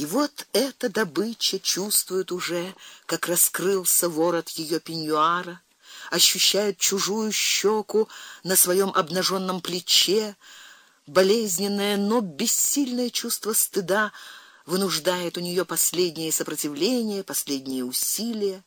И вот эта добыча чувствует уже, как раскрылся ворот ее пеньюара, ощущает чужую щеку на своем обнаженном плече, болезненное, но бессильное чувство стыда вынуждает у нее последнее сопротивление, последние усилия.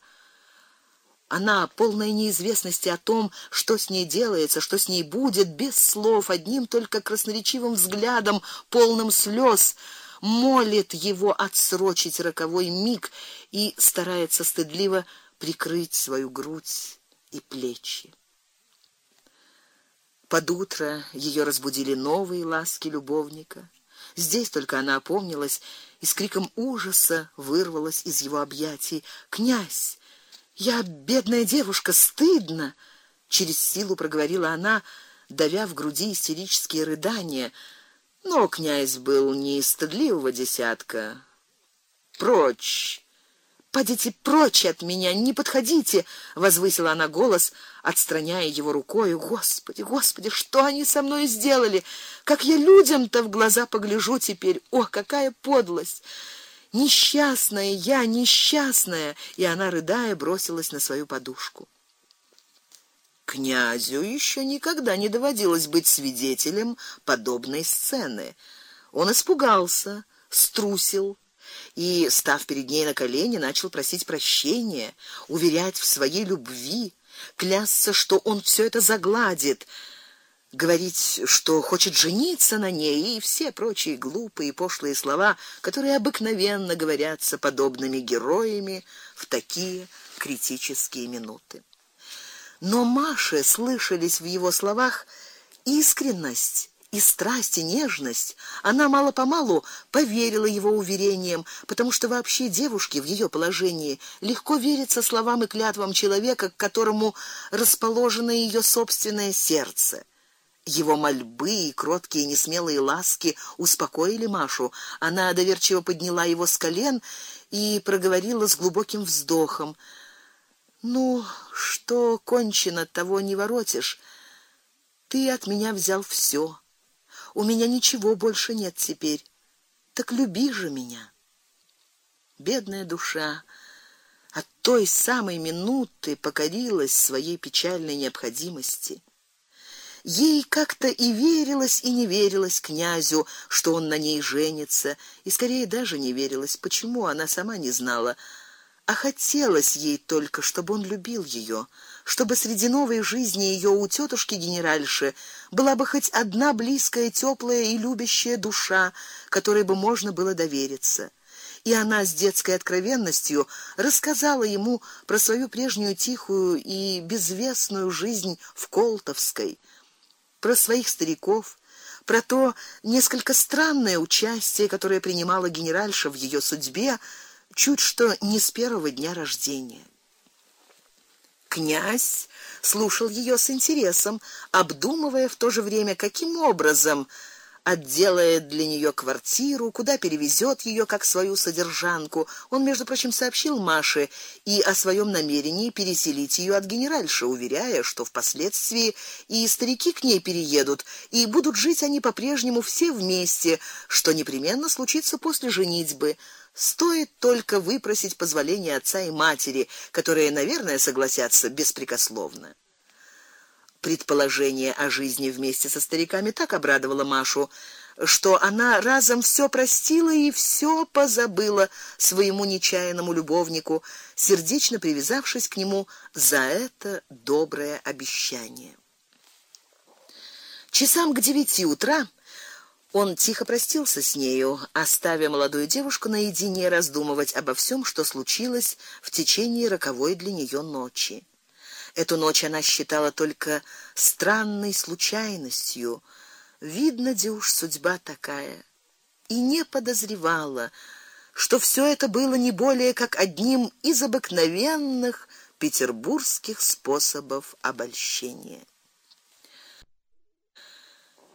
Она, полная неизвестности о том, что с ней делается, что с ней будет, без слов, одним только красноречивым взглядом, полным слез, молит его отсрочить роковой миг и старается стыдливо прикрыть свою грудь и плечи. Под утро ее разбудили новые ласки любовника. Здесь только она опомнилась и с криком ужаса вырвалась из его объятий. "Князь, я бедная девушка, стыдно", через силу проговорила она, давя в груди истерические рыдания. Но князь был не стыдливого десятка. Прочь. Подите прочь от меня, не подходите, возвысила она голос, отстраняя его рукой. Господи, Господи, что они со мной сделали? Как я людям-то в глаза погляжу теперь. О, какая подлость! Несчастная я, несчастная, и она рыдая бросилась на свою подушку. Князю еще никогда не доводилось быть свидетелем подобной сцены. Он испугался, струсил и, став перед ней на колени, начал просить прощения, уверять в своей любви, клясться, что он все это загладит, говорить, что хочет жениться на ней и все прочие глупые и пошлые слова, которые обыкновенно говорятся подобными героями в такие критические минуты. Но Маше слышались в его словах искренность и страсть, и нежность. Она мало-помалу поверила его уверениям, потому что вообще девушке в ее положении легко вериться словам и клятвам человека, к которому расположено ее собственное сердце. Его мольбы и кроткие несмелые ласки успокоили Машу. Она доверчиво подняла его с колен и проговорила с глубоким вздохом: ну, что кончено, того не воротишь. Ты от меня взял все. У меня ничего больше нет теперь. Так люби же меня. Бедная душа от той самой минуты покорилась своей печальной необходимости. Ей как-то и верилось, и не верилось князю, что он на ней женится, и скорее даже не верилось, почему она сама не знала а хотелось ей только, чтобы он любил ее, чтобы среди новой жизни ее у тетушки генеральши была бы хоть одна близкая, теплая и любящая душа, которой бы можно было довериться. И она с детской откровенностью рассказала ему про свою прежнюю тихую и безвестную жизнь в Колтовской, про своих стариков, про то несколько странное участие, которое принимала генеральша в ее судьбе, чуть что не с первого дня рождения. Князь слушал ее с интересом, обдумывая в то же время, каким образом отделает для нее квартиру, куда перевезет ее как свою содержанку. Он, между прочим, сообщил Маше и о своем намерении переселить ее от генеральши, уверяя, что впоследствии и старики к ней переедут, и будут жить они по-прежнему все вместе, что непременно случится после женитьбы. Стоит только выпросить позволения отца и матери, которые, наверное, согласятся беспрекословно. Предположение о жизни вместе со стариками так обрадовало Машу, что она разом все простила и все позабыла своему нечаянному любовнику, сердечно привязавшись к нему за это доброе обещание. Часам к девяти утра он тихо простился с нею, оставив молодую девушку наедине раздумывать обо всем, что случилось в течение роковой для нее ночи. Эту ночь она считала только странной случайностью. Видно, де уж судьба такая. И не подозревала, что все это было не более как одним из обыкновенных петербургских способов обольщения.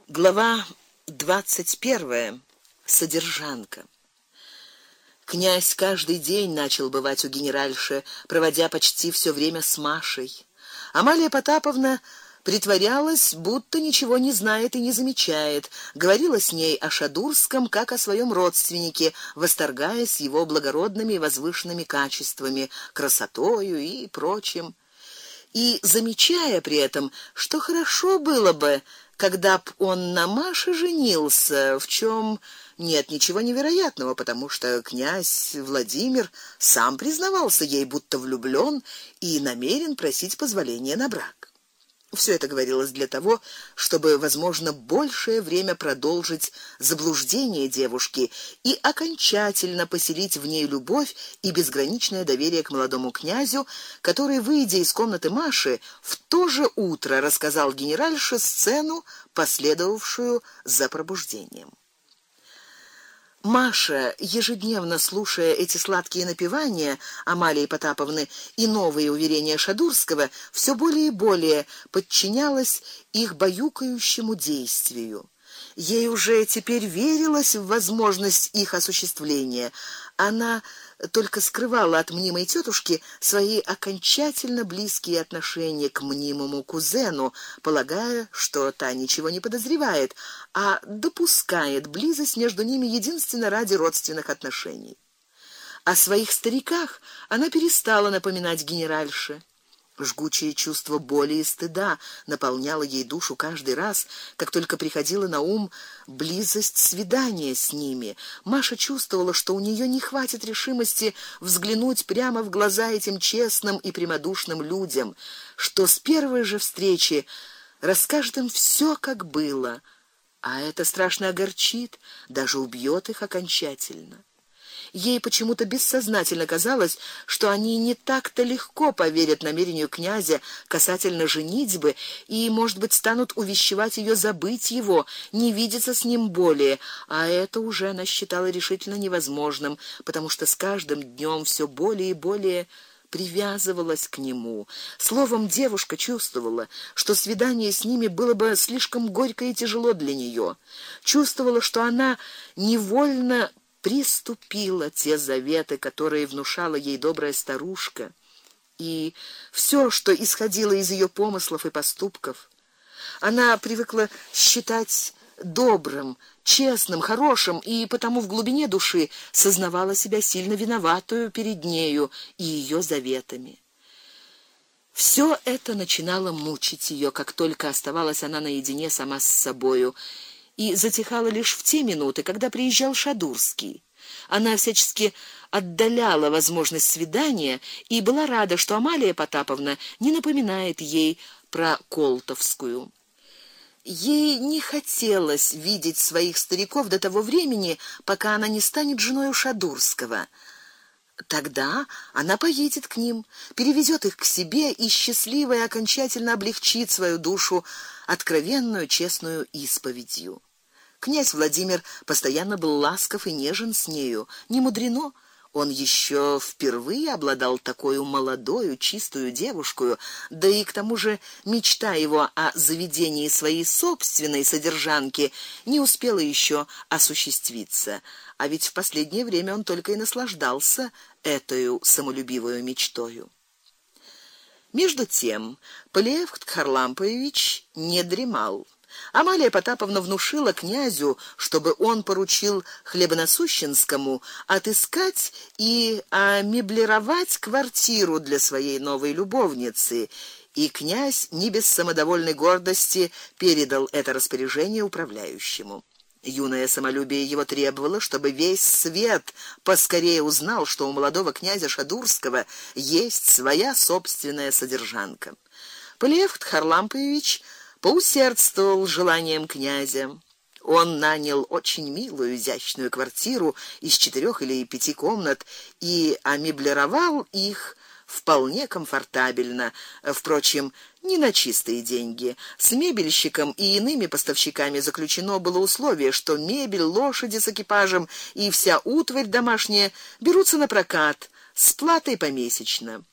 Глава Двадцать первое. Содержанка. Князь каждый день начал бывать у генеральши, проводя почти все время с Машей. Амалия Потаповна притворялась, будто ничего не знает и не замечает, говорила с ней о Шадурском как о своем родственнике, восторгаясь его благородными и возвышенными качествами, красотою и прочим. И замечая при этом, что хорошо было бы, когда б он на Маше женился, в чем нет ничего невероятного, потому что князь Владимир сам признавался ей, будто влюблён и намерен просить позволения на брак. Все это говорилось для того, чтобы, возможно, большее время продолжить заблуждение девушки и окончательно поселить в ней любовь и безграничное доверие к молодому князю, который, выйдя из комнаты Маши, в то же утро рассказал генеральше сцену, последовавшую за пробуждением. Маша, ежедневно слушая эти сладкие напевания Амалии Потаповны и новые уверения Шадурского, все более и более подчинялась их баюкающему действию. Ей уже теперь верилось в возможность их осуществления. Она только скрывала от мнимой тетушки свои окончательно близкие отношения к мнимому кузену, полагая, что та ничего не подозревает, а допускает близость между ними единственно ради родственных отношений. О своих стариках она перестала напоминать генеральше. Жгучее чувство боли и стыда наполняло ей душу каждый раз, как только приходила на ум близость свидания с ними. Маша чувствовала, что у нее не хватит решимости взглянуть прямо в глаза этим честным и прямодушным людям, что с первой же встречи расскажет им все, как было. А это страшно огорчит, даже убьет их окончательно. Ей почему-то бессознательно казалось, что они не так-то легко поверят намерению князя касательно женитьбы и, может быть, станут увещевать ее забыть его, не видеться с ним более, а это уже она считала решительно невозможным, потому что с каждым днем все более и более привязывалась к нему. Словом, девушка чувствовала, что свидание с ними было бы слишком горько и тяжело для нее. Чувствовала, что она невольно приступила те заветы, которые внушала ей добрая старушка, и все, что исходило из ее помыслов и поступков, она привыкла считать добрым, честным, хорошим, и потому в глубине души сознавала себя сильно виноватую перед нею и ее заветами. Все это начинало мучить ее, как только оставалась она наедине сама с собою и затихала лишь в те минуты, когда приезжал Шадурский. Она всячески отдаляла возможность свидания и была рада, что Амалия Потаповна не напоминает ей про Колтовскую. Ей не хотелось видеть своих стариков до того времени, пока она не станет женой Шадурского. Тогда она поедет к ним, перевезет их к себе и счастливая окончательно облегчит свою душу откровенную, честную исповедью. Князь Владимир постоянно был ласков и нежен с нею. Не мудрено, он еще впервые обладал такой молодой, чистую девушкой, да и к тому же мечта его о заведении своей собственной содержанки не успела еще осуществиться. А ведь в последнее время он только и наслаждался этой самолюбивой мечтою. Между тем, Полеев Харлампович не дремал. Амалия Потаповна внушила князю, чтобы он поручил хлебоносущенскому отыскать и амеблировать квартиру для своей новой любовницы. И князь не без самодовольной гордости передал это распоряжение управляющему. Юное самолюбие его требовало, чтобы весь свет поскорее узнал, что у молодого князя Шадурского есть своя собственная содержанка. Полевт Харлампович поусердствовал желанием князя. Он нанял очень милую изящную квартиру из четырех или пяти комнат и амеблировал их вполне комфортабельно, впрочем, не на чистые деньги. С мебельщиком и иными поставщиками заключено было условие, что мебель, лошади с экипажем и вся утварь домашняя берутся на прокат с платой помесячно.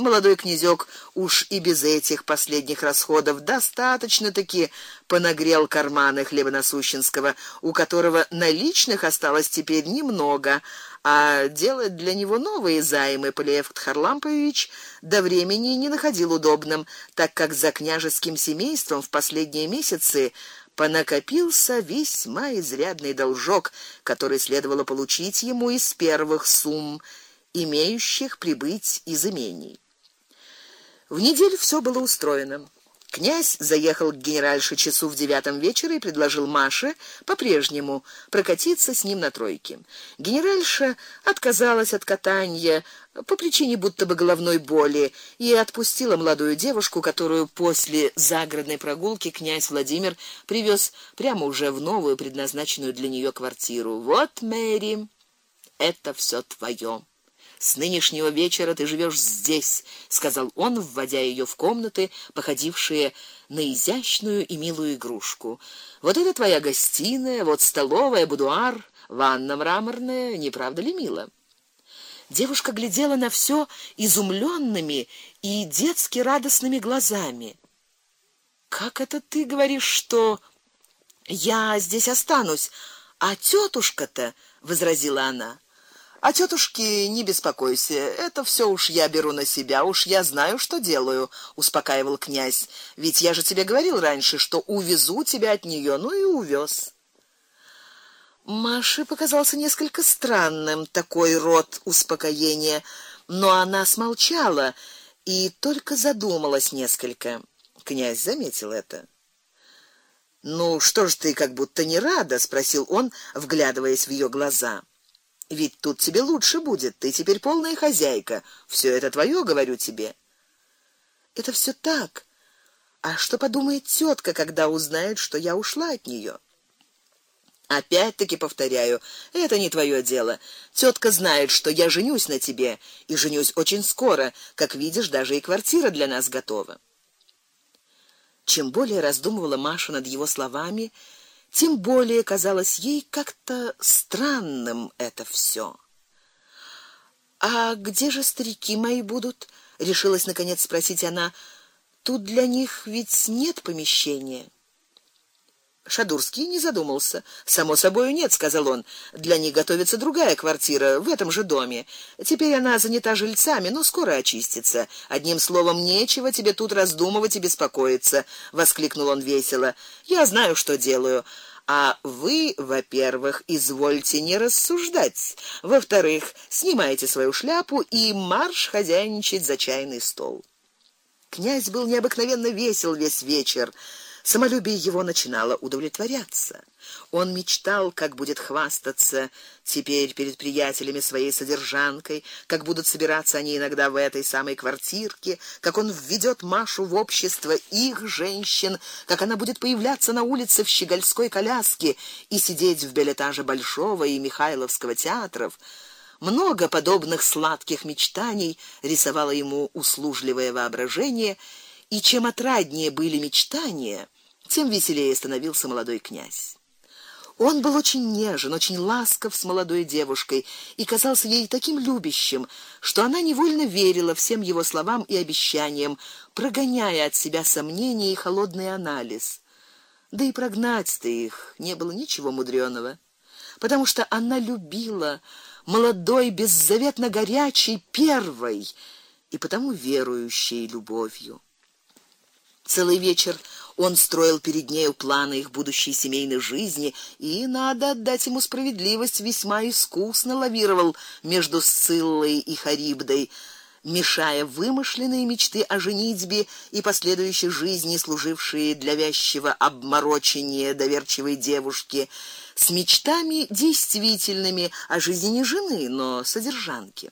Молодой князёк уж и без этих последних расходов достаточно-таки понагрел карманы хлебоносущенского, у которого наличных осталось теперь немного, а делать для него новые займы Полиевт Харлампович до времени не находил удобным, так как за княжеским семейством в последние месяцы понакопился весьма изрядный должок, который следовало получить ему из первых сумм, имеющих прибыть из имений. В неделю все было устроено. Князь заехал к генеральше часу в девятом вечера и предложил Маше по-прежнему прокатиться с ним на тройке. Генеральша отказалась от катания по причине будто бы головной боли и отпустила молодую девушку, которую после загородной прогулки князь Владимир привез прямо уже в новую предназначенную для нее квартиру. Вот, Мэри, это все твое. С нынешнего вечера ты живешь здесь, сказал он, вводя ее в комнаты, походившие на изящную и милую игрушку. Вот это твоя гостиная, вот столовая, будуар, ванна мраморная, не правда ли мило? Девушка глядела на все изумленными и детски радостными глазами. Как это ты говоришь, что я здесь останусь, а тетушка-то, возразила она. А тетушки, не беспокойся, это все уж я беру на себя, уж я знаю, что делаю, успокаивал князь. Ведь я же тебе говорил раньше, что увезу тебя от нее, ну и увез. Маше показался несколько странным такой род успокоения, но она смолчала и только задумалась несколько. Князь заметил это. Ну что ж ты как будто не рада, спросил он, вглядываясь в ее глаза. Ведь тут тебе лучше будет. Ты теперь полная хозяйка. Все это твое, говорю тебе. Это все так. А что подумает тетка, когда узнает, что я ушла от нее? Опять-таки повторяю, это не твое дело. Тетка знает, что я женюсь на тебе, и женюсь очень скоро, как видишь, даже и квартира для нас готова. Чем более раздумывала Маша над его словами, тем более казалось ей как-то странным это все. А где же старики мои будут? решилась наконец спросить она. Тут для них ведь нет помещения. Шадурский не задумался. Само собой нет, сказал он. Для них готовится другая квартира в этом же доме. Теперь она занята жильцами, но скоро очистится. Одним словом, нечего тебе тут раздумывать и беспокоиться, воскликнул он весело. Я знаю, что делаю. А вы, во-первых, извольте не рассуждать. Во-вторых, снимайте свою шляпу и марш хозяйничать за чайный стол. Князь был необыкновенно весел весь вечер. Самолюбие его начинало удовлетворяться. Он мечтал, как будет хвастаться теперь перед приятелями своей содержанкой, как будут собираться они иногда в этой самой квартирке, как он введет Машу в общество их женщин, как она будет появляться на улице в щегольской коляске и сидеть в билетаже Большого и Михайловского театров. Много подобных сладких мечтаний рисовало ему услужливое воображение, и чем отраднее были мечтания, тем веселее становился молодой князь. Он был очень нежен, очень ласков с молодой девушкой и казался ей таким любящим, что она невольно верила всем его словам и обещаниям, прогоняя от себя сомнения и холодный анализ. Да и прогнать-то их не было ничего мудрёного, потому что она любила молодой, беззаветно горячей первой и потому верующей любовью. Целый вечер он строил перед нею планы их будущей семейной жизни и надо отдать ему справедливость, весьма искусно лавировал между Сциллой и Харибдой, мешая вымышленные мечты о женитьбе и последующей жизни, служившие для вязчего обморочения доверчивой девушки, с мечтами действительными о жизни не жены, но содержанки.